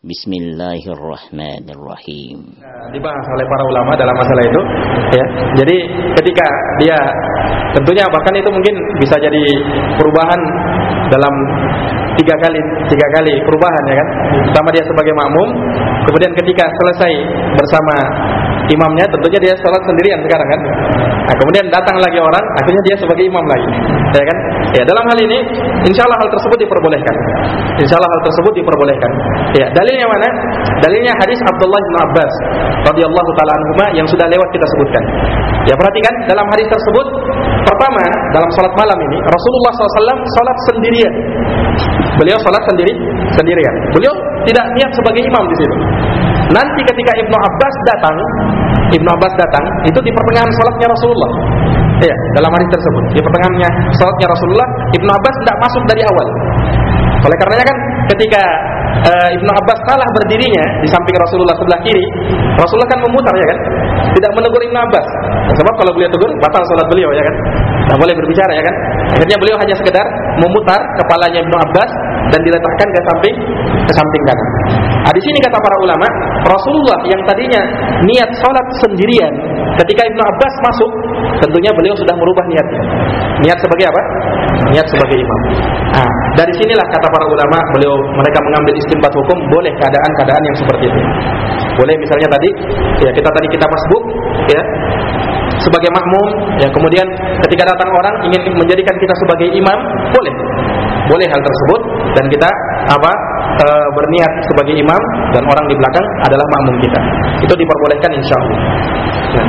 Bismillahirrahmanirrahim. Dibahas oleh para ulama dalam masalah itu, ya. Jadi ketika dia tentunya bahkan itu mungkin bisa jadi perubahan dalam tiga kali tiga kali perubahan ya kan. Pertama dia sebagai makmum, kemudian ketika selesai bersama imamnya tentunya dia sholat sendirian sekarang kan. Nah, kemudian datang lagi orang, akhirnya dia sebagai imam lagi, ya kan? Ya dalam hal ini, insya Allah hal tersebut diperbolehkan. Insya Allah hal tersebut diperbolehkan. Ya dalilnya mana? Dalilnya hadis Abdullah bin Abbas radhiyallahu taala anhuma yang sudah lewat kita sebutkan. Ya perhatikan dalam hadis tersebut, pertama dalam sholat malam ini Rasulullah SAW sholat sendirian. Beliau sholat sendiri sendirian. Beliau tidak niat sebagai imam di situ. Nanti ketika Ibnu Abbas datang, Ibnu Abbas datang, itu di pertengahan sholatnya Rasulullah. Ya, dalam hadis tersebut, di pertengahannya sholatnya Rasulullah, Ibnu Abbas tidak masuk dari awal. Oleh karenanya kan ketika uh, Ibnu Abbas salah berdirinya di samping Rasulullah sebelah kiri, Rasulullah kan memutar ya kan, tidak menegur Ibnu Abbas. Sebab kalau beliau tegur batal sholat beliau ya kan, tidak boleh berbicara ya kan. Akhirnya beliau hanya sekedar memutar kepalanya Ibnu Abbas dan diletakkan ke samping ke samping kanan. Nah, di sini kata para ulama, Rasulullah yang tadinya niat sholat sendirian, ketika Ibnu Abbas masuk, tentunya beliau sudah merubah niatnya. Niat sebagai apa? Niat sebagai imam. Nah, dari sinilah kata para ulama, beliau mereka mengambil istimbat hukum boleh keadaan-keadaan yang seperti itu. Boleh misalnya tadi, ya kita tadi kita masbuk, ya sebagai makmum, ya kemudian ketika datang orang ingin menjadikan kita sebagai imam, boleh boleh hal tersebut dan kita apa e, berniat sebagai imam dan orang di belakang adalah makmum kita. Itu diperbolehkan insya Allah. Nah.